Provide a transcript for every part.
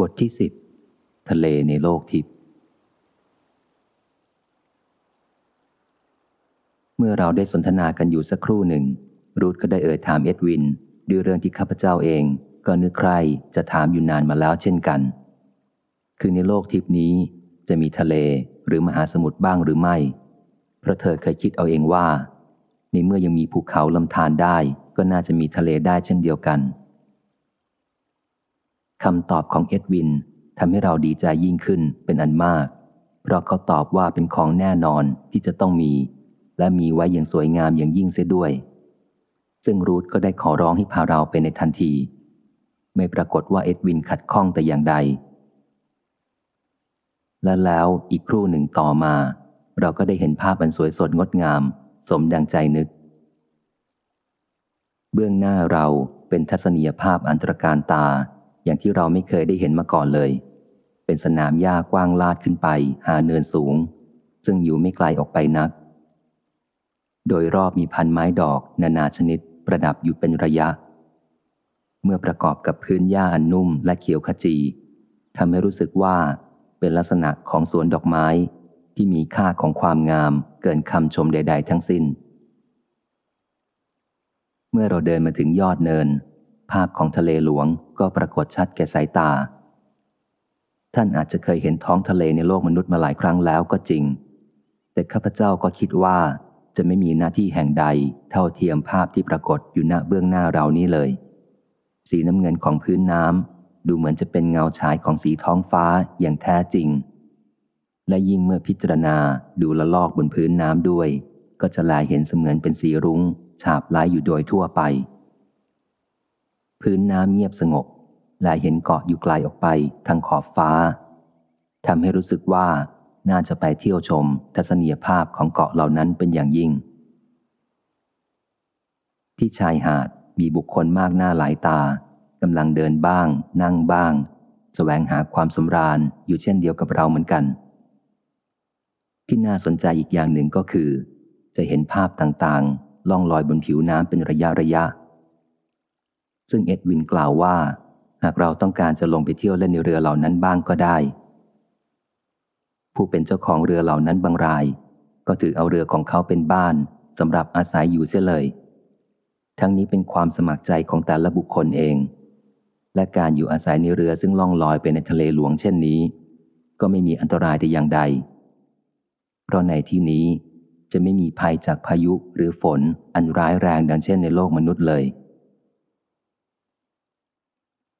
บทที่สิบทะเลในโลกทิพย์เมื่อเราได้สนทนากันอยู่สักครู่หนึ่ง รูทก็ได้เอ่ยถามเอ็ดวิน ด้วยเรื่องที่ข้าพเจ้าเองก็นึกใครจะถามอยู่นานมาแล้วเช่นกัน คือในโลกทิพย์นี้จะมีทะเลหรือมหาสมุทรบ้างหรือไม่ เพราะเธอเคยคิดเอาเองว่า ในเมื่อยังมีภูเขาลำธารได้ ก็น่าจะมีทะเลได้เช่นเดียวกัน คำตอบของเอ็ดวินทำให้เราดีใจยิ่งขึ้นเป็นอันมาก เพราะเขาตอบว่าเป็นของแน่นอนที่จะต้องมี และมีไว้อย่างสวยงามอย่างยิ่งเสียด้วย ซึ่งรูทก็ได้ขอร้องให้พาเราไปในทันที ไม่ปรากฏว่าเอ็ดวินขัดข้องแต่อย่างใด และแล้วอีกครู่หนึ่งต่อมา เราก็ได้เห็นภาพอันสวยสดงดงาม สมดังใจนึก เบื้องหน้าเราเป็นทัศนียภาพอันตรการตา อย่างที่เราไม่เคยได้เห็นมาก่อนเลย เป็นสนามหญ้ากว้างลาดขึ้นไป หาเนินสูง ซึ่งอยู่ไม่ไกลออกไปนัก โดยรอบมีพันไม้ดอก นานาชนิด ประดับอยู่เป็นระยะ เมื่อประกอบกับพื้นหญ้าอันนุ่มและเขียวขจีทำให้รู้สึกว่าเป็นลักษณะของสวนดอกไม้ที่มีค่าของความงามเกินคำชมใด ๆ ทั้งสิ้น เมื่อเราเดินมาถึงยอดเนินาพของทะเลหลวงก็ปรากฏชัดแก่สายตา ท่านอาจจะเคยเห็นท้องทะเลในโลกมนุษย์มาหลายครั้งแล้วก็จริง แต่ข้าพเจ้าก็คิดว่าจะไม่มีหน้าที่แห่งใดเท่าเทียมภาพที่ปรากฏอยู่หน้าเบื้องหน้าเรานี้เลย สีน้ำเงินของพื้นน้ำดูเหมือนจะเป็นเงาฉายของสีท้องฟ้าอย่างแท้จริง และยิ่งเมื่อพิจารณาดูละลอกบนพื้นน้ำด้วย ก็จะลายเห็นเสมือนเป็นสีรุง้ง ฉาบไล้อยู่โดยทั่วไป พื้นน้ำเงียบสงบ และเห็นเกาะอยู่ไกลออกไปทางขอบฟ้าทำให้รู้สึกว่าน่าจะไปเที่ยวชมทัศนียภาพของเกาะเหล่านั้นเป็นอย่างยิ่ง ที่ชายหาดมีบุคคลมากหน้าหลายตากำลังเดินบ้าง นั่งบ้างสแสวงหาความสำราญอยู่เช่นเดียวกับเราเหมือนกัน ที่น่าสนใจอีกอย่างหนึ่งก็คือ จะเห็นภาพต่างๆ ล่องลอยบนผิวน้ำเป็นระยะระยะ ซึ่งเอ็ดวินกล่าวว่า หากเราต้องการจะลงไปเที่ยวเล่นในเรือเหล่านั้นบ้างก็ได้ ผู้เป็นเจ้าของเรือเหล่านั้นบางราย ก็ถือเอาเรือของเขาเป็นบ้านสำหรับอาศัยอยู่เสียเลย ทั้งนี้เป็นความสมัครใจของแต่ละบุคคลเอง และการอยู่อาศัยในเรือซึ่งล่องลอยไปในทะเลหลวงเช่นนี้ ก็ไม่มีอันตรายแต่อย่างใด เพราะในที่นี้จะไม่มีภัยจากพายุหรือฝนอันร้ายแรงดังเช่นในโลกมนุษย์เลย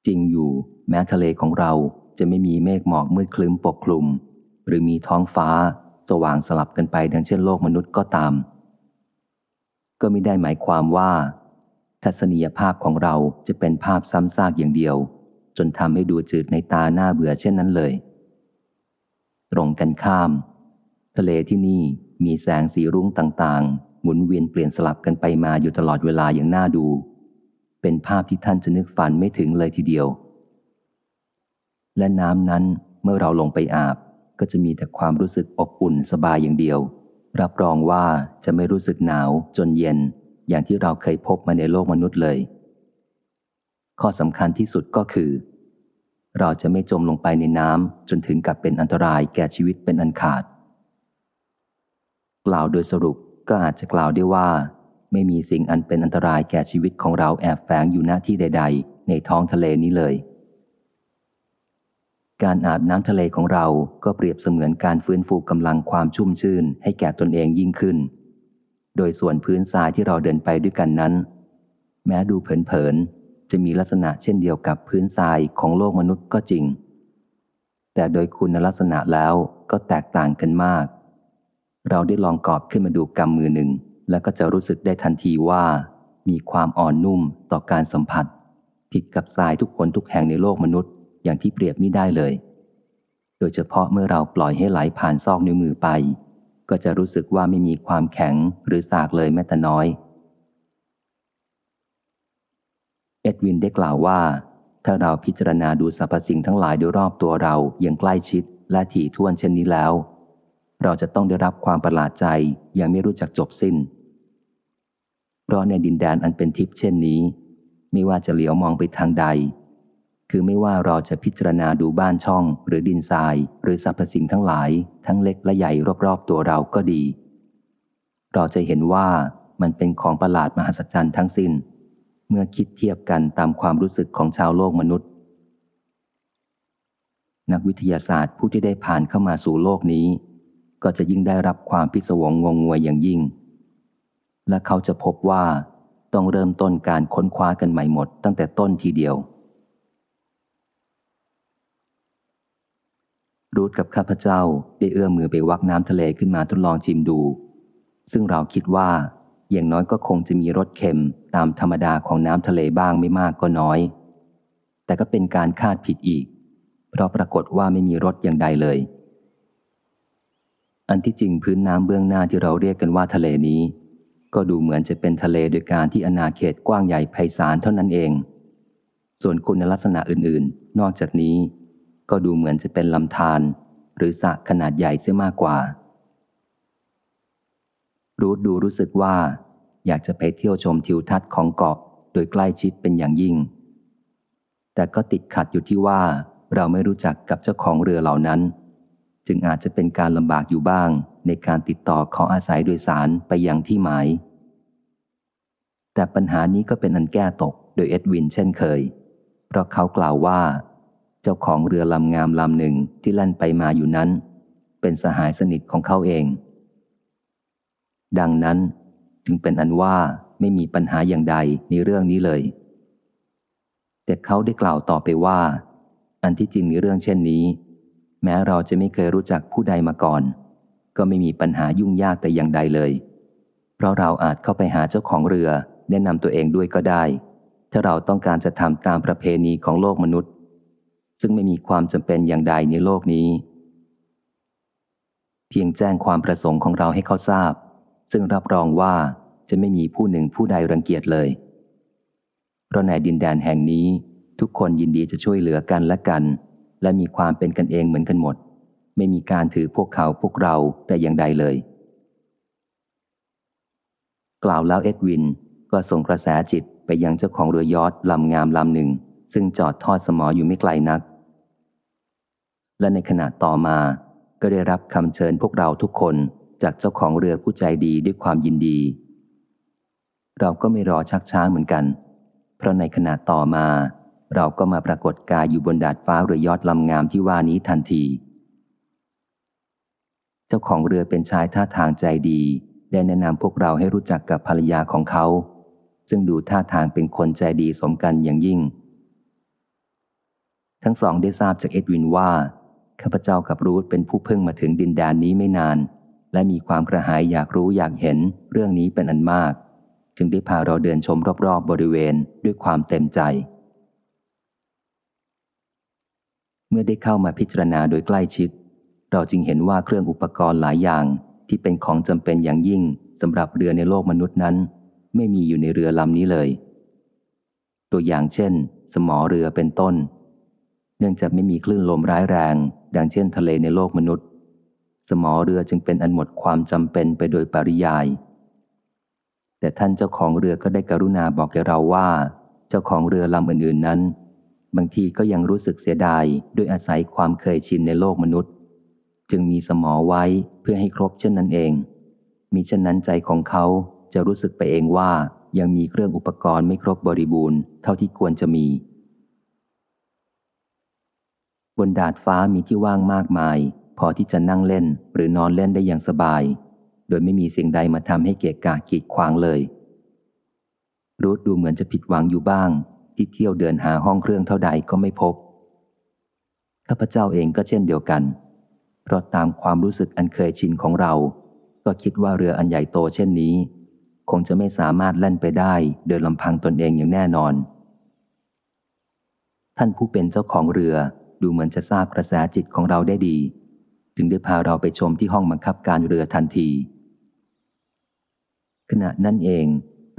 จริงอยู่ แม้ทะเลของเราจะไม่มีเมฆหมอกมืดคลึ้มปกคลุม หรือมีท้องฟ้า สว่างสลับกันไปดังเช่นโลกมนุษย์ก็ตาม ก็ไม่ได้หมายความว่า ทัศนียภาพของเราจะเป็นภาพซ้ำซากอย่างเดียว จนทำให้ดูจืดในตาหน้าเบื่อเช่นนั้นเลย ตรงกันข้าม ทะเลที่นี่มีแสงสีรุ้งต่างๆ หมุนเวียนเปลี่ยนสลับกันไปมาอยู่ตลอดเวลาอย่างน่าดู เป็นภาพที่ท่านจะนึกฝันไม่ถึงเลยทีเดียว และน้ำนั้นเมื่อเราลงไปอาบ ก็จะมีแต่ความรู้สึกอบอุ่นสบายอย่างเดียว รับรองว่าจะไม่รู้สึกหนาวจนเย็น อย่างที่เราเคยพบมาในโลกมนุษย์เลย ข้อสำคัญที่สุดก็คือ เราจะไม่จมลงไปในน้ำจนถึงกับเป็นอันตรายแก่ชีวิตเป็นอันขาด กล่าวโดยสรุปก็อาจจะกล่าวได้ว่า ไม่มีสิ่งอันเป็นอันตรายแก่ชีวิตของเราแอบแฝงอยู่หน้าที่ใด ๆ ในท้องทะเลนี้เลย การอาบน้ำทะเลของเราก็เปรียบเสมือนการฟื้นฟูกำลังความชุ่มชื่น ให้แก่ตนเองยิ่งขึ้น โดยส่วนพื้นทรายที่เราเดินไปด้วยกันนั้น แม้ดูเผินๆจะมีลักษณะเช่นเดียวกับพื้นทรายของโลกมนุษย์ก็จริง แต่โดยคุณลักษณะแล้วก็แตกต่างกันมาก เราได้ลองกอบขึ้นมาดูกำมือหนึ่ง แล้วก็จะรู้สึกได้ทันทีว่า มีความอ่อนนุ่มต่อการสัมผัส ผิดกับทรายทุกคนทุกแห่งในโลกมนุษย์ อย่างที่เปรียบไม่ได้เลย โดยเฉพาะเมื่อเราปล่อยให้ไหลผ่านซอกนิ้วมือไป ก็จะรู้สึกว่าไม่มีความแข็งหรือสากเลยแม้แต่น้อย เอ็ดวินได้กล่าวว่า ถ้าเราพิจารณาดูสรรพสิ่งทั้งหลายโดยรอบตัวเราอย่างใกล้ชิดและถี่ถ้วนเช่นนี้แล้ว เราจะต้องได้รับความประหลาดใจอย่างไม่รู้จักจบสิน้น เพราะในดินแดนอันเป็นทิพย์เช่นนี้ ไม่ว่าจะเหลียวมองไปทางใดคคือไม่ว่าเราจะพิจารณาดูบ้านช่องหรือดินทราย หรือสรรพสิ่งทั้งหลาย ทั้งเล็กและใหญ่รอบๆตัวเราก็ดี เราจะเห็นว่ามันเป็นของประหลาดมหัศจรรย์ทั้งสิน้น เมื่อคิดเทียบกันตามความรู้สึกของชาวโลกมนุษย์ นักวิทยาศาสตร์ผู้ที่ได้ผ่านเข้ามาสู่โลกนี้ ก็จะยิ่งได้รับความพิศวงงงงวยอย่างยิ่ง และเขาจะพบว่าต้องเริ่มต้นการค้นคว้ากันใหม่หมดตั้งแต่ต้นทีเดียว รูทกับข้าพเจ้าได้เอื้อมมือไปวักน้ำทะเลขึ้นมาทดลองชิมดู ซึ่งเราคิดว่าอย่างน้อยก็คงจะมีรสเค็มตามธรรมดาของน้ำทะเลบ้างไม่มากก็น้อย แต่ก็เป็นการคาดผิดอีก เพราะปรากฏว่าไม่มีรสอย่างใดเลย อันที่จริงพื้นน้ำเบื้องหน้าที่เราเรียกกันว่าทะเลนี้ ก็ดูเหมือนจะเป็นทะเลโดยการที่อนาเขตกว้างใหญ่ไพศาลเท่านั้นเอง ส่วนคุณลักษณะอื่นๆ นอกจากนี้ ก็ดูเหมือนจะเป็นลำธารหรือสระขนาดใหญ่เสียมากกว่า รู้ดูรู้สึกว่า อยากจะไปเที่ยวชมทิวทัศน์ของเกาะโดยใกล้ชิดเป็นอย่างยิ่ง แต่ก็ติดขัดอยู่ที่ว่าเราไม่รู้จักกับเจ้าของเรือเหล่านั้น จึงอาจจะเป็นการลำบากอยู่บ้าง ในการติดต่อขออาศัยโดยสารไปยังที่หมาย แต่ปัญหานี้ก็เป็นอันแก้ตกโดยเอ็ดวินเช่นเคย เพราะเขากล่าวว่า เจ้าของเรือลำงามลำหนึ่งที่แล่นไปมาอยู่นั้น เป็นสหายสนิทของเขาเอง ดังนั้นจึงเป็นอันว่าไม่มีปัญหาอย่างใดในเรื่องนี้เลย แต่เขาได้กล่าวต่อไปว่า อันที่จริงในเรื่องเช่นนี้ แม้เราจะไม่เคยรู้จักผู้ใดมาก่อน ก็ไม่มีปัญหายุ่งยากแต่อย่างใดเลย เพราะเราอาจเข้าไปหาเจ้าของเรือ แนะนำตัวเองด้วยก็ได้ ถ้าเราต้องการจะทำตามประเพณีของโลกมนุษย์ ซึ่งไม่มีความจำเป็นอย่างใดในโลกนี้ เพียงแจ้งความประสงค์ของเราให้เขาทราบ ซึ่งรับรองว่าจะไม่มีผู้หนึ่งผู้ใดรังเกียจเลย เพราะในดินแดนแห่งนี้ทุกคนยินดีจะช่วยเหลือกันและกัน และมีความเป็นกันเองเหมือนกันหมด ไม่มีการถือพวกเขาพวกเราแต่อย่างใดเลย กล่าวแล้วเอ็ดวินก็ส่งกระแสจิตไปยังเจ้าของเรือยอทลำงามลำหนึ่ง ซึ่งจอดทอดสมออยู่ไม่ไกลนัก และในขณะต่อมาก็ได้รับคำเชิญพวกเราทุกคนจากเจ้าของเรือผู้ใจดีด้วยความยินดี เราก็ไม่รอชักช้าเหมือนกัน เพราะในขณะต่อมา เราก็มาปรากฏกายอยู่บนดาดฟ้าเรือยอดลำงามที่ว่านี้ทันที เจ้าของเรือเป็นชายท่าทางใจดี ได้แนะนำพวกเราให้รู้จักกับภรรยาของเขา ซึ่งดูท่าทางเป็นคนใจดีสมกันอย่างยิ่ง ทั้งสองได้ทราบจากเอ็ดวินว่าข้าพเจ้ากับรูธเป็นผู้เพิ่งมาถึงดินแดนนี้ไม่นาน และมีความกระหายอยากรู้อยากเห็นเรื่องนี้เป็นอันมาก จึงได้พาเราเดินชมรอบๆบบริเวณด้วยความเต็มใจ เมื่อได้เข้ามาพิจารณาโดยใกล้ชิด เราจึงเห็นว่าเครื่องอุปกรณ์หลายอย่างที่เป็นของจำเป็นอย่างยิ่งสำหรับเรือในโลกมนุษย์นั้น ไม่มีอยู่ในเรือลำนี้เลย ตัวอย่างเช่น สมอเรือเป็นต้น เนื่องจากไม่มีคลื่นลมร้ายแรง ดังเช่นทะเลในโลกมนุษย์ สมอเรือจึงเป็นอันหมดความจำเป็นไปโดยปริยาย แต่ท่านเจ้าของเรือก็ได้กรุณาบอกแกเราว่า เจ้าของเรือลำอื่นๆนั้น บางทีก็ยังรู้สึกเสียดายด้วยอาศัยความเคยชินในโลกมนุษย์ จึงมีสมอไว้เพื่อให้ครบเช่นนั้นเองมีเช่นนั้นใจของเขาจะรู้สึกไปเองว่ายังมีเครื่องอุปกรณ์ไม่ครบบริบูรณ์เท่าที่ควรจะมี บนดาดฟ้ามีที่ว่างมากมาย พอที่จะนั่งเล่นหรือนอนเล่นได้อย่างสบาย โดยไม่มีสิ่งใดมาทำให้เกะกะกีดขวางเลยรูทดูเหมือนจะผิดหวังอยู่บ้าง ที่เที่ยวเดินหาห้องเครื่องเท่าใดก็ไม่พบ ข้าพเจ้าเองก็เช่นเดียวกัน เพราะตามความรู้สึกอันเคยชินของเรา ก็คิดว่าเรืออันใหญ่โตเช่นนี้ คงจะไม่สามารถเล่นไปได้โดยลำพังตนเองอย่างแน่นอน ท่านผู้เป็นเจ้าของเรือดูเหมือนจะทราบกระแสจิตของเราได้ดี จึงได้พาเราไปชมที่ห้องบังคับการเรือทันที ขณะนั้นเอง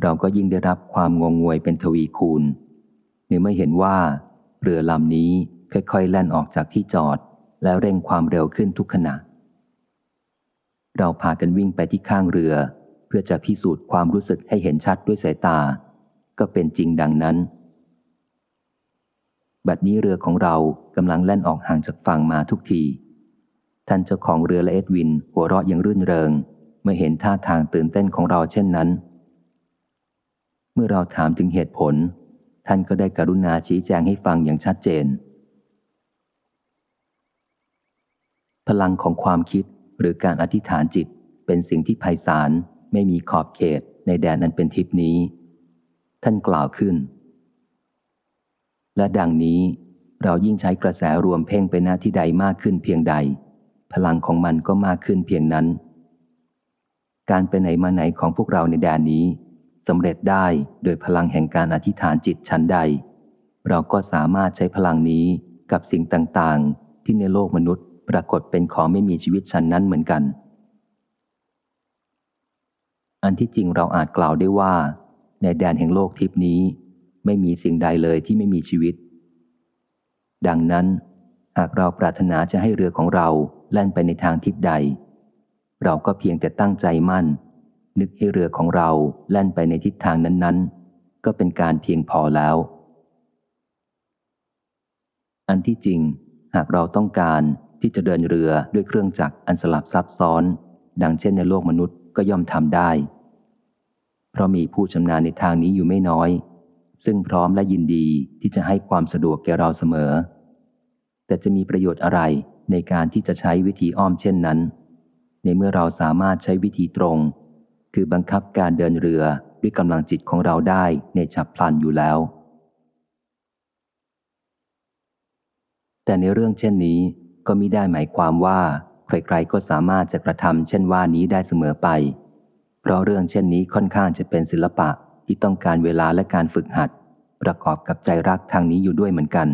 เราก็ยิ่งได้รับความงงงวยเป็นทวีคูณ เนื่อไม่เห็นว่าเรือลำนี้ค่อยๆแล่นออกจากที่จอด แล้วเร่งความเร็วขึ้นทุกขณะ เราพากันวิ่งไปที่ข้างเรือ เพื่อจะพิสูจน์ความรู้สึกให้เห็นชัดด้วยสายตา ก็เป็นจริงดังนั้น บัดนี้เรือของเรากำลังแล่นออกห่างจากฝั่งมาทุกที ท่านเจ้าของเรือและเอ็ดวินหัวเราะยังรื่นเริง เมื่อเห็นท่าทางตื่นเต้นของเราเช่นนั้น เมื่อเราถามถึงเหตุผล ท่านก็ได้กรุณาชี้แจงให้ฟังอย่างชัดเจน พลังของความคิดหรือการอธิษฐานจิตเป็นสิ่งที่ไพศาลไม่มีขอบเขตในแดนอันเป็นทิพนี้ ท่านกล่าวขึ้น และดังนี้เรายิ่งใช้กระแสรวมเพ่งไปหน้าที่ใดมากขึ้นเพียงใด พลังของมันก็มากขึ้นเพียงนั้น การไปไหนมาไหนของพวกเราในแดนนี้ สำเร็จได้โดยพลังแห่งการอธิษฐานจิตชั้นใด เราก็สามารถใช้พลังนี้กับสิ่งต่างๆ ที่ในโลกมนุษย์ปรากฏเป็นของไม่มีชีวิตชั้นนั้นเหมือนกัน อันที่จริงเราอาจกล่าวได้ว่า ในแดนแห่งโลกทิพนี้ ไม่มีสิ่งใดเลยที่ไม่มีชีวิต ดังนั้น หากเราปรารถนาจะให้เรือของเราแล่นไปในทางทิศใด เราก็เพียงแต่ตั้งใจมั่น นึกให้เรือของเราแล่นไปในทิศทางนั้นๆ ก็เป็นการเพียงพอแล้ว อันที่จริง หากเราต้องการที่จะเดินเรือด้วยเครื่องจักรอันสลับซับซ้อน ดังเช่นในโลกมนุษย์ก็ย่อมทำได้ เพราะมีผู้ชำนาญในทางนี้อยู่ไม่น้อย ซึ่งพร้อมและยินดีที่จะให้ความสะดวกแก่เราเสมอ แต่จะมีประโยชน์อะไรในการที่จะใช้วิธีอ้อมเช่นนั้น ในเมื่อเราสามารถใช้วิธีตรง คือบังคับการเดินเรือด้วยกำลังจิตของเราได้ในฉับพลันอยู่แล้ว แต่ในเรื่องเช่นนี้ก็มิได้หมายความว่า ใครๆก็สามารถจะกระทำเช่นว่านี้ได้เสมอไป เพราะเรื่องเช่นนี้ค่อนข้างจะเป็นศิลปะที่ต้องการเวลาและการฝึกหัด ประกอบกับใจรักทางนี้อยู่ด้วยเหมือนกัน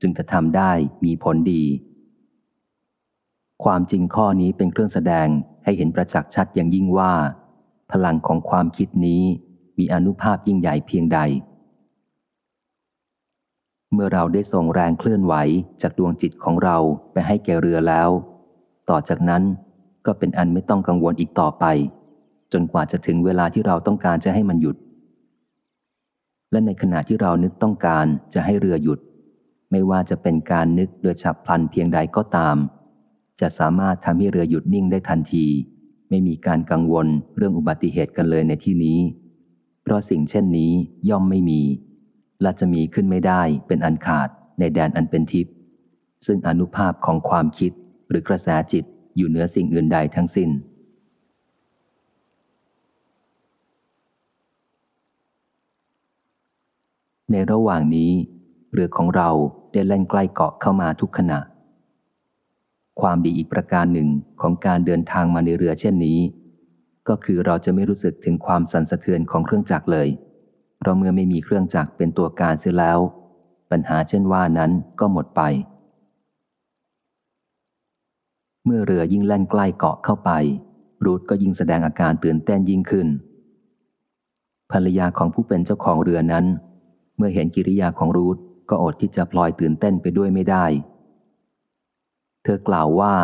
จึงจะทำได้มีผลดี ความจริงข้อนี้เป็นเครื่องแสดงให้เห็นประจักษ์ชัดอย่างยิ่งว่า พลังของความคิดนี้มีอนุภาพยิ่งใหญ่เพียงใด เมื่อเราได้ส่งแรงเคลื่อนไหวจากดวงจิตของเราไปให้แก่เรือแล้ว ต่อจากนั้นก็เป็นอันไม่ต้องกังวลอีกต่อไป จนกว่าจะถึงเวลาที่เราต้องการจะให้มันหยุด และในขณะที่เรานึกต้องการจะให้เรือหยุด ไม่ว่าจะเป็นการนึกโดยฉับพลันเพียงใดก็ตาม จะสามารถทำให้เรือหยุดนิ่งได้ทันที ไม่มีการกังวลเรื่องอุบัติเหตุกันเลยในที่นี้ เพราะสิ่งเช่นนี้ย่อมไม่มี และจะมีขึ้นไม่ได้เป็นอันขาดในแดนอันเป็นทิพย์ซึ่งอนุภาพของความคิดหรือกระแสจิตอยู่เหนือสิ่งอื่นใดทั้งสิ้น ในระหว่างนี้ เรือของเราได้เล่นใกล้เกาะเข้ามาทุกขณะ ความดีอีกประการหนึ่งของการเดินทางมาในเรือเช่นนี้ ก็คือเราจะไม่รู้สึกถึงความสั่นสะเทือนของเครื่องจักรเลย เพราะเมื่อไม่มีเครื่องจักรเป็นตัวการเสียแล้ว ปัญหาเช่นว่านั้นก็หมดไป เมื่อเรือยิ่งแล่นใกล้เกาะเข้าไป รูทก็ยิ่งแสดงอาการตื่นเต้นยิ่งขึ้น ภรรยาของผู้เป็นเจ้าของเรือนั้น เมื่อเห็นกิริยาของรูทก็อดที่จะพลอยตื่นเต้นไปด้วยไม่ได้ ธอกล่าวว่า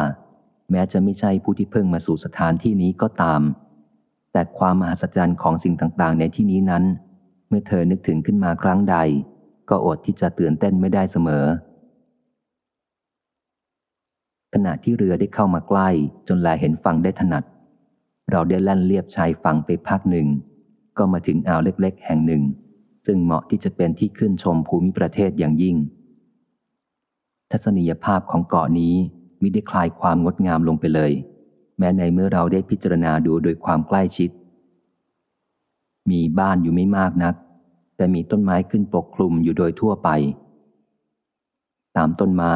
แม้จะไม่ใช่ผู้ที่เพิ่งมาสู่สถานที่นี้ก็ตาม แต่ความมหัศจรรย์ของสิ่งต่างๆ ในที่นี้นั้น เมื่อเธอนึกถึงขึ้นมาครั้งใด ก็อดที่จะตื่นเต้นไม่ได้เสมอ ขณะที่เรือได้เข้ามาใกล้ จนแลเห็นฝั่งได้ถนัด เราได้แล่นเลียบชายฝั่งไปพักหนึ่ง ก็มาถึงอ่าวเล็ก ๆ แห่งหนึ่ง ซึ่งเหมาะที่จะเป็นที่ขึ้นชมภูมิประเทศอย่างยิ่งทัศนียภาพของเกาะนี้ มิได้คลายความงดงามลงไปเลย แม้ในเมื่อเราได้พิจารณาดูโดยความใกล้ชิด มีบ้านอยู่ไม่มากนัก แต่มีต้นไม้ขึ้นปกคลุมอยู่โดยทั่วไป ตามต้นไม้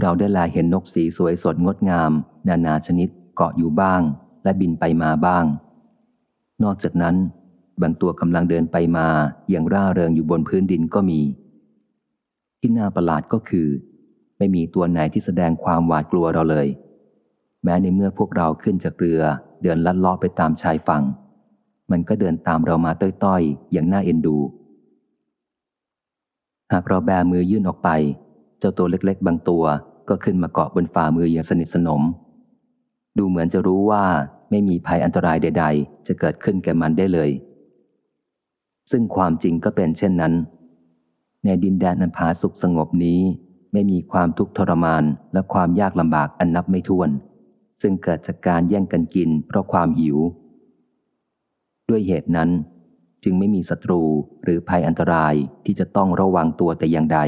เราได้แลเห็นนกสีสวยสดงดงาม นานาชนิดเกาะอยู่บ้าง และบินไปมาบ้าง นอกจากนั้น บางตัวกำลังเดินไปมาอย่างร่าเริงอยู่บนพื้นดินก็มีที่น่าประหลาดก็คือ ไม่มีตัวไหนที่แสดงความหวาดกลัวเราเลย แม้ในเมื่อพวกเราขึ้นจากเรือ เดินลัดเลาะไปตามชายฝั่ง มันก็เดินตามเรามาต้อยๆ อย่างน่าเอ็นดู หากเราแบมือยื่นออกไป เจ้าตัวเล็กๆ บางตัวก็ขึ้นมาเกาะบนฝ่ามืออย่างสนิทสนม ดูเหมือนจะรู้ว่าไม่มีภัยอันตรายใด ๆ จะเกิดขึ้นแก่มันได้เลย ซึ่งความจริงก็เป็นเช่นนั้น ในดินแดนอันผาสุขสงบนี้ ไม่มีความทุกข์ทรมานและความยากลำบากอันนับไม่ถ้วน ซึ่งเกิดจากการแย่งกันกินเพราะความหิว ด้วยเหตุนั้น จึงไม่มีศัตรูหรือภัยอันตรายที่จะต้องระวังตัวแต่อย่างใด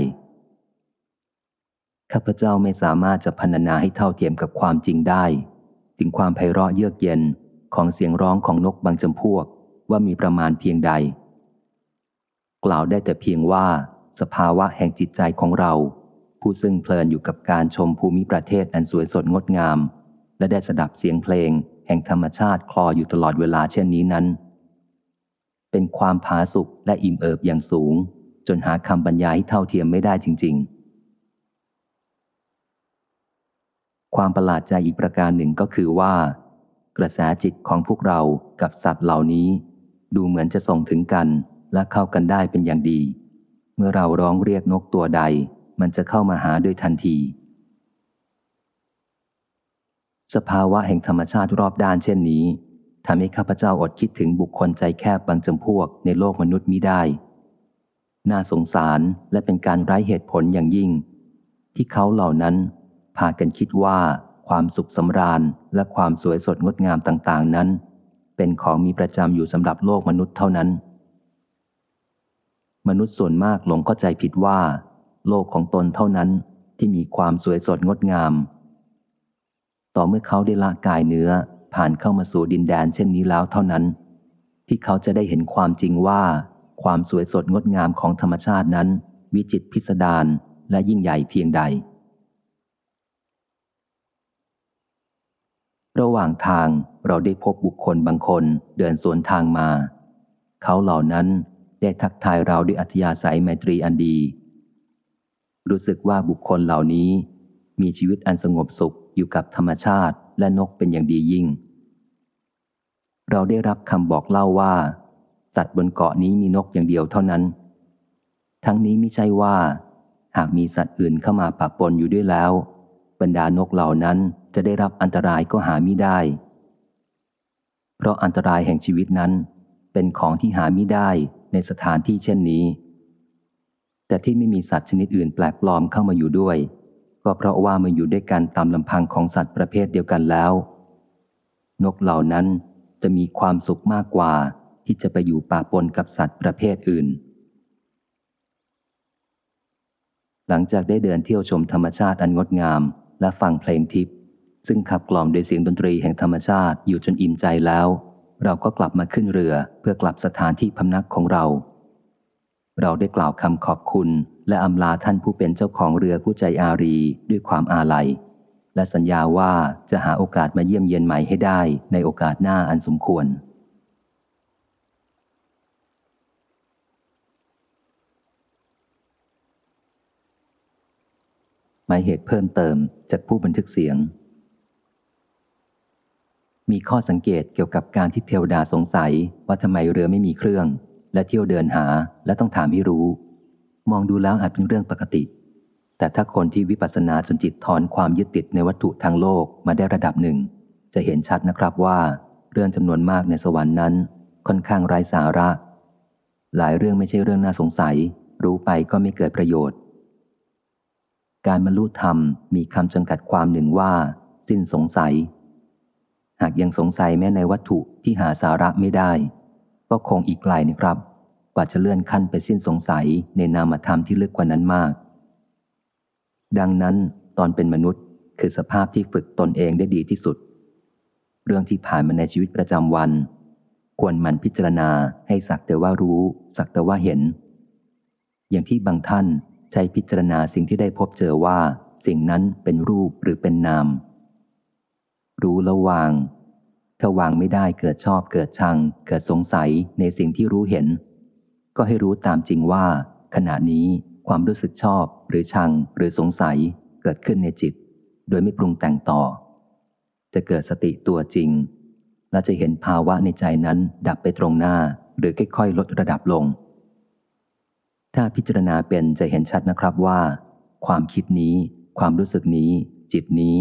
ข้าพเจ้าไม่สามารถจะพรรณนาให้เท่าเทียมกับความจริงได้ ถึงความไพเราะเยือกเย็นของเสียงร้องของนกบางจำพวกว่ามีประมาณเพียงใด กล่าวได้แต่เพียงว่าสภาวะแห่งจิตใจของเรา ผู้ซึ่งเพลินอยู่กับการชมภูมิประเทศอันสวยสดงดงาม และได้สดับเสียงเพลง แห่งธรรมชาติคลออยู่ตลอดเวลาเช่นนี้นั้น เป็นความผาสุกและอิ่มเอิบอย่างสูง จนหาคำบรรยายให้เท่าเทียมไม่ได้จริง ๆ ความประหลาดใจอีกประการหนึ่งก็คือว่า กระแสจิตของพวกเรากับสัตว์เหล่านี้ ดูเหมือนจะส่งถึงกันและเข้ากันได้เป็นอย่างดี เมื่อเราร้องเรียกนกตัวใด มันจะเข้ามาหาโดยทันที สภาวะแห่งธรรมชาติรอบด้านเช่นนี้ทำให้ข้าพเจ้าอดคิดถึงบุคคลใจแคบบางจำพวกในโลกมนุษย์มิได้ น่าสงสารและเป็นการไร้เหตุผลอย่างยิ่ง ที่เขาเหล่านั้นพากันคิดว่าความสุขสำราญและความสวยสดงดงามต่างๆนั้น เป็นของมีประจำอยู่สำหรับโลกมนุษย์เท่านั้น มนุษย์ส่วนมากหลงเข้าใจผิดว่า โลกของตนเท่านั้นที่มีความสวยสดงดงาม ต่อเมื่อเขาได้ละกายเนื้อผ่านเข้ามาสู่ดินแดนเช่นนี้แล้วเท่านั้น ที่เขาจะได้เห็นความจริงว่า ความสวยสดงดงามของธรรมชาตินั้น วิจิตพิสดารและยิ่งใหญ่เพียงใด ระหว่างทางเราได้พบบุคคลบางคนเดินสวนทางมา เขาเหล่านั้นได้ทักทายเราด้วยอัธยาศัยไมตรีอันดี รู้สึกว่าบุคคลเหล่านี้ มีชีวิตอันสงบสุขอยู่กับธรรมชาติและนกเป็นอย่างดียิ่ง เราได้รับคำบอกเล่าว่า สัตว์บนเกาะนี้มีนกอย่างเดียวเท่านั้น ทั้งนี้ไม่ใช่ว่า หากมีสัตว์อื่นเข้ามาปะปนอยู่ด้วยแล้ว บรรดานกเหล่านั้นจะได้รับอันตรายก็หาไม่ได้ เพราะอันตรายแห่งชีวิตนั้น เป็นของที่หาไม่ได้ในสถานที่เช่นนี้ แต่ที่ไม่มีสัตว์ชนิดอื่นแปลกปลอมเข้ามาอยู่ด้วย ก็เพราะว่ามันอยู่ด้วยกันตามลำพังของสัตว์ประเภทเดียวกันแล้ว นกเหล่านั้นจะมีความสุขมากกว่าที่จะไปอยู่ป่าปนกับสัตว์ประเภทอื่น หลังจากได้เดินเที่ยวชมธรรมชาติอันงดงามและฟังเพลงทิพย์ซึ่งขับกล่อมโดยเสียงดนตรีแห่งธรรมชาติอยู่จนอิ่มใจแล้ว เราก็กลับมาขึ้นเรือเพื่อกลับสถานที่พำนักของเรา เราได้กล่าวคำขอบคุณ และอำลาท่านผู้เป็นเจ้าของเรือผู้ใจอารีด้วยความอาลัย และสัญญาว่าจะหาโอกาสมาเยี่ยมเยียนใหม่ให้ได้ในโอกาสหน้าอันสมควร หมายเหตุเพิ่มเติมจากผู้บันทึกเสียง มีข้อสังเกตเกี่ยวกับการที่เทวดาสงสัยว่าทำไมเรือไม่มีเครื่อง และเที่ยวเดินหาและต้องถามให้รู้ มองดูแล้วอาจเป็นเรื่องปกติ แต่ถ้าคนที่วิปัสสนาจนจิตถอนความยึดติดในวัตถุทางโลกมาได้ระดับหนึ่ง จะเห็นชัดนะครับว่า เรื่องจำนวนมากในสวรรค์นั้น ค่อนข้างไร้สาระ หลายเรื่องไม่ใช่เรื่องน่าสงสัย รู้ไปก็ไม่เกิดประโยชน์ การบรรลุธรรมมีคำจำกัดความหนึ่งว่า สิ้นสงสัย หากยังสงสัยแม้ในวัตถุที่หาสาระไม่ได้ ก็คงอีกไกลนะครับ กว่าจะเลื่อนขั้นไปสิ้นสงสัยในนามธรรมที่ลึกกว่านั้นมาก ดังนั้นตอนเป็นมนุษย์คือสภาพที่ฝึกตนเองได้ดีที่สุด เรื่องที่ผ่านมาในชีวิตประจำวัน ควรมันพิจารณาให้สักแต่ว่ารู้ สักแต่ว่าเห็น อย่างที่บางท่านใช้พิจารณาสิ่งที่ได้พบเจอว่า สิ่งนั้นเป็นรูปหรือเป็นนาม รู้แล้ววาง ถ้าวางไม่ได้เกิดชอบเกิดชัง เกิดสงสัยในสิ่งที่รู้เห็น ก็ให้รู้ตามจริงว่า ขณะนี้ความรู้สึกชอบหรือชังหรือสงสัยเกิดขึ้นในจิต โดยไม่ปรุงแต่งต่อ จะเกิดสติตัวจริง และจะเห็นภาวะในใจนั้นดับไปตรงหน้า หรือค่อยๆ ลดระดับลง ถ้าพิจารณาเป็นจะเห็นชัดนะครับว่า ความคิดนี้ ความรู้สึกนี้ จิตนี้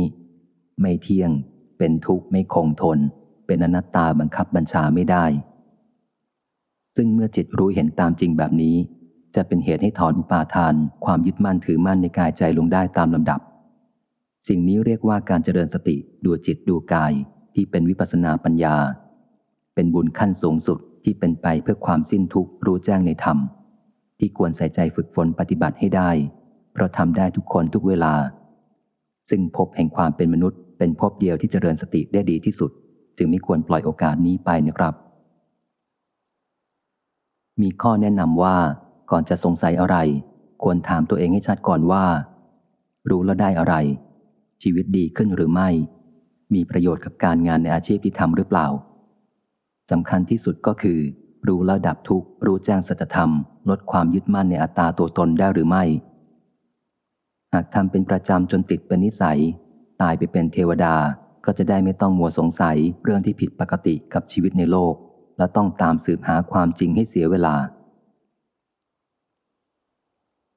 ไม่เที่ยง เป็นทุกข์ไม่คงทน เป็นอนัตตาบังคับบัญชาไม่ได้ ซึ่งเมื่อจิตรู้เห็นตามจริงแบบนี้ จะเป็นเหตุให้ถอนอุปาทาน ความยึดมั่นถือมั่นในกายใจลงได้ตามลำดับ สิ่งนี้เรียกว่าการเจริญสติดูจิตดูกายที่เป็นวิปัสนาปัญญา เป็นบุญขั้นสูงสุดที่เป็นไปเพื่อความสิ้นทุกข์รู้แจ้งในธรรม ที่ควรใส่ใจฝึกฝนปฏิบัติให้ได้ เพราะทำได้ทุกคนทุกเวลา ซึ่งพบแห่งความเป็นมนุษย์ เป็นพบเดียวที่เจริญสติได้ดีที่สุด จึงไม่ควรปล่อยโอกาสนี้ไปนะครับ มีข้อแนะนำว่าก่อนจะสงสัยอะไร ควรถามตัวเองให้ชัดก่อนว่า รู้แล้วได้อะไร ชีวิตดีขึ้นหรือไม่ มีประโยชน์กับการงานในอาชีพที่ทำหรือเปล่าสำคัญที่สุดก็คือ รู้แล้วดับทุกข์รู้แจ้งสัจธรรม ลดความยึดมั่นในอัตตาตัวตนได้หรือไม่ หากทำเป็นประจำจนติดเป็นนิสัย ตายไปเป็นเทวดา ก็จะได้ไม่ต้องมัวสงสัยเรื่องที่ผิดปกติกับชีวิตในโลก และต้องตามสืบหาความจริงให้เสียเวลา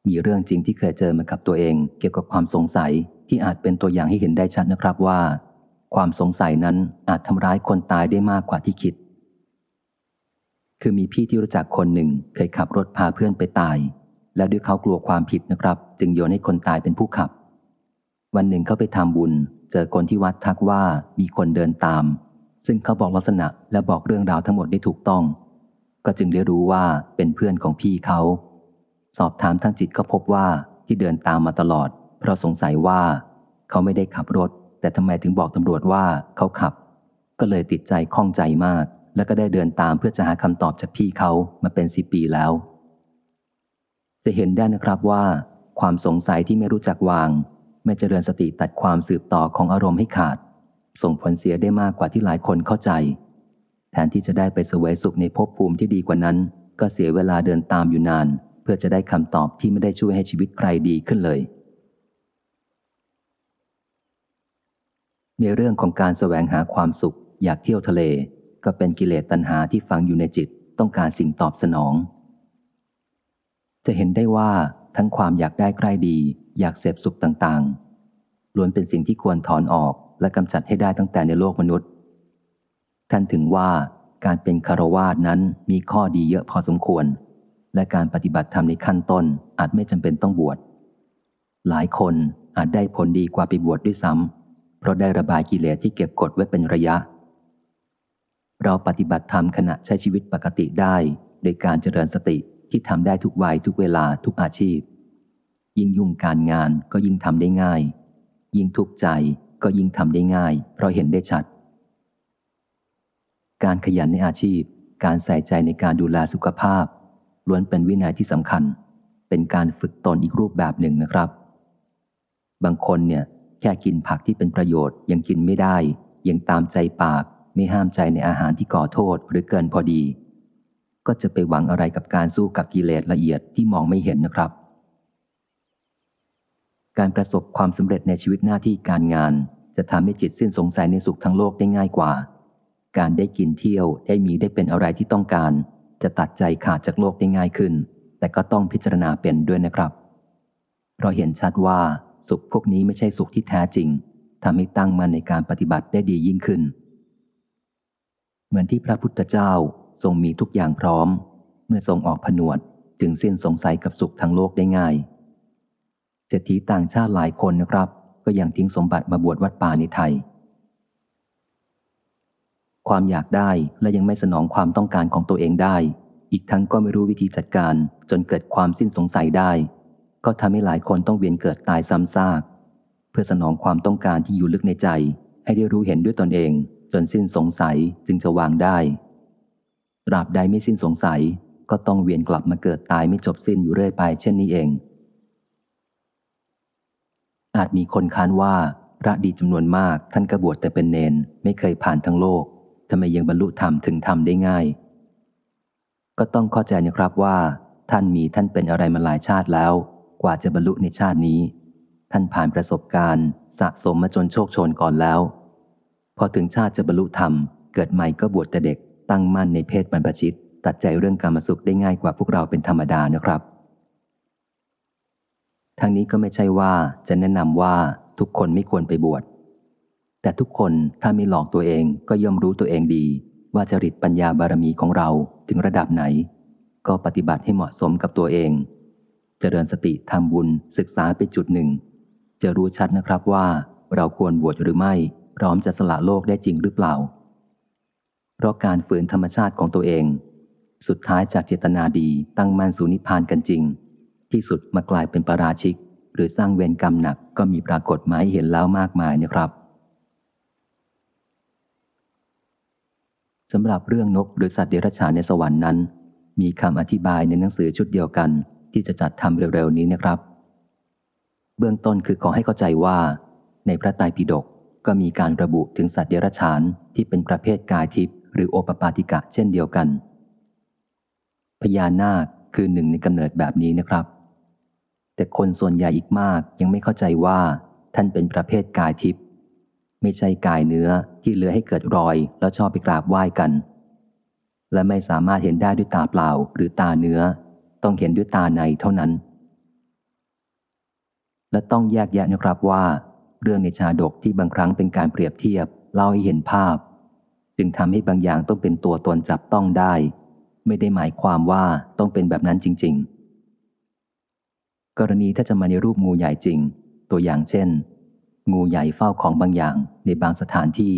มีเรื่องจริงที่เคยเจอมากับตัวเอง เกี่ยวกับความสงสัยที่อาจเป็นตัวอย่างให้เห็นได้ชัดนะครับว่า ความสงสัยนั้นอาจทำร้ายคนตายได้มากกว่าที่คิด คือมีพี่ที่รู้จักคนหนึ่งเคยขับรถพาเพื่อนไปตาย แล้วด้วยเขากลัวความผิดนะครับ จึงโยนให้คนตายเป็นผู้ขับ วันหนึ่งเขาไปทำบุญ เจอคนที่วัดทักว่ามีคนเดินตาม ซึ่งเขาบอกลักษณะและบอกเรื่องราวทั้งหมดได้ถูกต้อง ก็จึงได้รู้ว่าเป็นเพื่อนของพี่เขา สอบถามทางจิตก็พบว่าที่เดินตามมาตลอด เพราะสงสัยว่า เขาไม่ได้ขับรถ แต่ทำไมถึงบอกตำรวจว่าเขาขับ ก็เลยติดใจข้องใจมาก แล้วก็ได้เดินตามเพื่อจะหาคำตอบจากพี่เขามาเป็นสิปีแล้ว จะเห็นได้นะครับว่า ความสงสัยที่ไม่รู้จักวาง ไม่เจริญสติตัดความสืบต่อของอารมณ์ให้ขาด ส่งผลเสียได้มากกว่าที่หลายคนเข้าใจ แทนที่จะได้ไปเสวยสุขในภพภูมิที่ดีกว่านั้น ก็เสียเวลาเดินตามอยู่นาน เพื่อจะได้คำตอบที่ไม่ได้ช่วยให้ชีวิตใครดีขึ้นเลย ในเรื่องของการแสวงหาความสุข อยากเที่ยวทะเล ก็เป็นกิเลสตัณหาที่ฝังอยู่ในจิตต้องการสิ่งตอบสนอง จะเห็นได้ว่า ทั้งความอยากได้ใกล้ดี อยากเสพสุขต่างๆล้วนเป็นสิ่งที่ควรถอนออกและกำจัดให้ได้ตั้งแต่ในโลกมนุษย์ ท่านถึงว่าการเป็นคารวาสนั้นมีข้อดีเยอะพอสมควร และการปฏิบัติธรรมในขั้นต้นอาจไม่จำเป็นต้องบวช หลายคนอาจได้ผลดีกว่าไปบวชดด้วยซ้ำเพราะได้ระบายกิเลสที่เก็บกดไว้เป็นระยะ เราปฏิบัติธรรมขณะใช้ชีวิตปกติได้ โดยการเจริญสติ ที่ทำได้ทุกวัยทุกเวลาทุกอาชีพ ยิ่งยุ่งการงานก็ยิ่งทำได้ง่าย ยิ่งทุกข์ใจก็ยิ่งทำได้ง่าย เพราะเห็นได้ชัด การขยันในอาชีพ การใส่ใจในการดูแลสุขภาพ ล้วนเป็นวินัยที่สำคัญ เป็นการฝึกตนอีกรูปแบบหนึ่งนะครับ บางคนเนี่ยแค่กินผักที่เป็นประโยชน์ยังกินไม่ได้ ยังตามใจปากไม่ห้ามใจในอาหารที่ก่อโทษหรือเกินพอดี ก็จะไปหวังอะไรกับการสู้กับกิเลสละเอียดที่มองไม่เห็นนะครับ การประสบความสำเร็จในชีวิตหน้าที่การงาน จะทำให้จิตสิ้นสงสัยในสุขทั้งโลกได้ง่ายกว่า การได้กินเที่ยวได้มีได้เป็นอะไรที่ต้องการ จะตัดใจขาดจากโลกได้ง่ายขึ้น แต่ก็ต้องพิจารณาเป็นด้วยนะครับ เพราะเห็นชัดว่าสุขพวกนี้ไม่ใช่สุขที่แท้จริงทำให้ตั้งมั่นในการปฏิบัติได้ดียิ่งขึ้น เหมือนที่พระพุทธเจ้า ทรงมีทุกอย่างพร้อม เมื่อทรงออกผนวดจึงสิ้นสงสัยกับสุขทั้งโลกได้ง่ายเศรษฐีต่างชาติหลายคนนะครับ ก็ยังทิ้งสมบัติมาบวชวัดป่าในไทย ความอยากได้และยังไม่สนองความต้องการของตัวเองได้ อีกทั้งก็ไม่รู้วิธีจัดการ จนเกิดความสิ้นสงสัยได้ ก็ทำให้หลายคนต้องเวียนเกิดตายซ้ำซาก เพื่อสนองความต้องการที่อยู่ลึกในใจ ให้ได้รู้เห็นด้วยตนเอง จนสิ้นสงสัยจึงจะวางได้ ตราบใดไม่สิ้นสงสัย ก็ต้องเวียนกลับมาเกิดตายไม่จบสิ้นอยู่เรื่อยไป เช่นนี้เอง อาจมีคนค้านว่าพระดีจำนวนมากท่านกระบวชแต่เป็นเนนไม่เคยผ่านทั้งโลกทำไมยังบรรลุธรรมถึงธรรมได้ง่าย ก็ต้องเข้าใจนะครับว่า ท่านมีท่านเป็นอะไรมาหลายชาติแล้ว กว่าจะบรรลุในชาตินี้ ท่านผ่านประสบการณ์สะสมมาจนโชคโชนก่อนแล้ว พอถึงชาติจะบรรลุธรรม เกิดใหม่ก็บวชแต่เด็ก ตั้งมั่นในเพศบรรพชิต ตัดใจเรื่องกรรมสุขได้ง่ายกว่าพวกเราเป็นธรรมดานะครับ ทั้งนี้ก็ไม่ใช่ว่าจะแนะนำว่าทุกคนไม่ควรไปบวช แต่ทุกคนถ้าไม่หลอกตัวเองก็ย่อมรู้ตัวเองดี ว่าจริตปัญญาบารมีของเราถึงระดับไหน ก็ปฏิบัติให้เหมาะสมกับตัวเอง เจริญสติทำบุญศึกษาไปจุดหนึ่ง จะรู้ชัดนะครับว่าเราควรบวชหรือไม่ พร้อมจะสละโลกได้จริงหรือเปล่า เพราะการฝืนธรรมชาติของตัวเอง สุดท้ายจากเจตนาดีตั้งมั่นสู่นิพพานกันจริง ที่สุดมากลายเป็นปราชิก หรือสร้างเวรกรรมหนักก็มีปรากฏมาให้เห็นแล้วมากมายนะครับสำหรับเรื่องนกหรือสัตว์เดรัจฉานในสวรรค์นั้น มีคำอธิบายในหนังสือชุดเดียวกัน ที่จะจัดทำเร็วๆนี้นะครับ เบื้องต้นคือขอให้เข้าใจว่า ในพระไตรปิฎกก็มีการระบุถึงสัตว์เดรัจฉานที่เป็นประเภทกายทิพย์ หรือโอปปาติกะเช่นเดียวกัน พญานาคคือหนึ่งในกำเนิดแบบนี้นะครับ แต่คนส่วนใหญ่อีกมากยังไม่เข้าใจว่าท่านเป็นประเภทกายทิพย์ไม่ใช่กายเนื้อที่เลือให้เกิดรอยแล้วชอบไปกราบไหว้กัน และไม่สามารถเห็นได้ด้วยตาเปล่าหรือตาเนื้อ ต้องเห็นด้วยตาในเท่านั้น และต้องแยกแยะนะครับว่า เรื่องในชาดกที่บางครั้งเป็นการเปรียบเทียบเล่าให้เห็นภาพ จึงทำให้บางอย่างต้องเป็นตัวตนจับต้องได้ ไม่ได้หมายความว่าต้องเป็นแบบนั้นจริง ๆ กรณีถ้าจะมาในรูปงูใหญ่จริง ตัวอย่างเช่น งูใหญ่เฝ้าของบางอย่างในบางสถานที่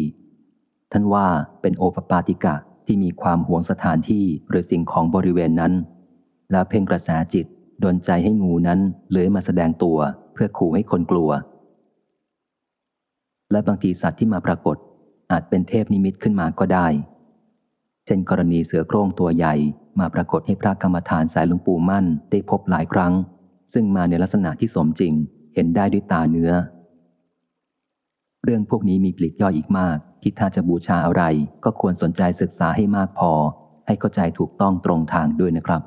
ท่านว่าเป็นโอปปาติกะที่มีความหวงสถานที่หรือสิ่งของบริเวณนั้น แล้วเพ่งกระแสจิตดนใจให้งูนั้นเลื้อยมาแสดงตัวเพื่อขู่ให้คนกลัว และบางทีสัตว์ที่มาปรากฏ อาจเป็นเทพนิมิตขึ้นมาก็ได้ เช่นกรณีเสือโคร่งตัวใหญ่มาปรากฏให้พระกรรมฐานสายหลวงปู่มั่นได้พบหลายครั้ง ซึ่งมาในลักษณะที่สมจริง เห็นได้ด้วยตาเนื้อ เรื่องพวกนี้มีปลีกย่อยอีกมากที่ถ้าจะบูชาอะไร ก็ควรสนใจศึกษาให้มากพอ ให้เข้าใจถูกต้องตรงทางด้วยนะครับ